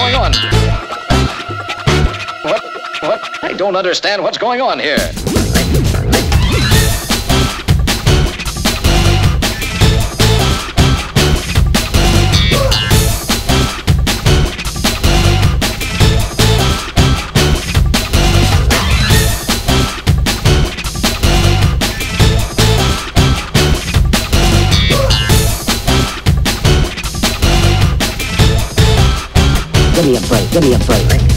going on? What? What? I don't understand what's going on here. Give me a break. Give me a break.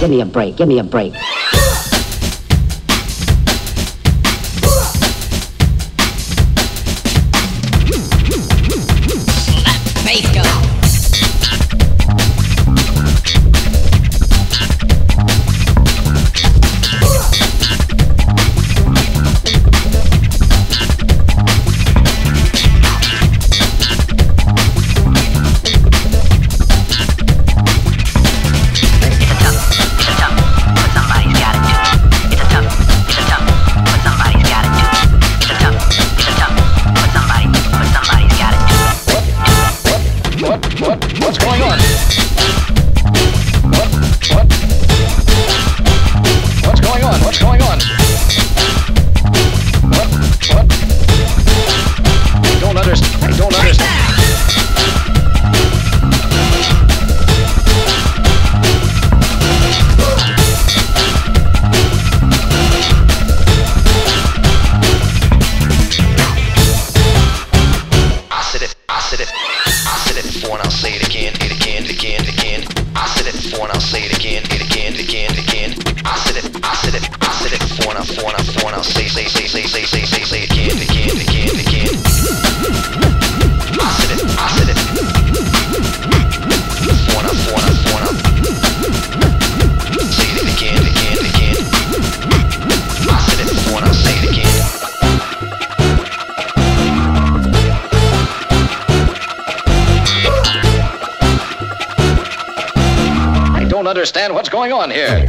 Give me a break. Give me a break. don't understand what's going on here.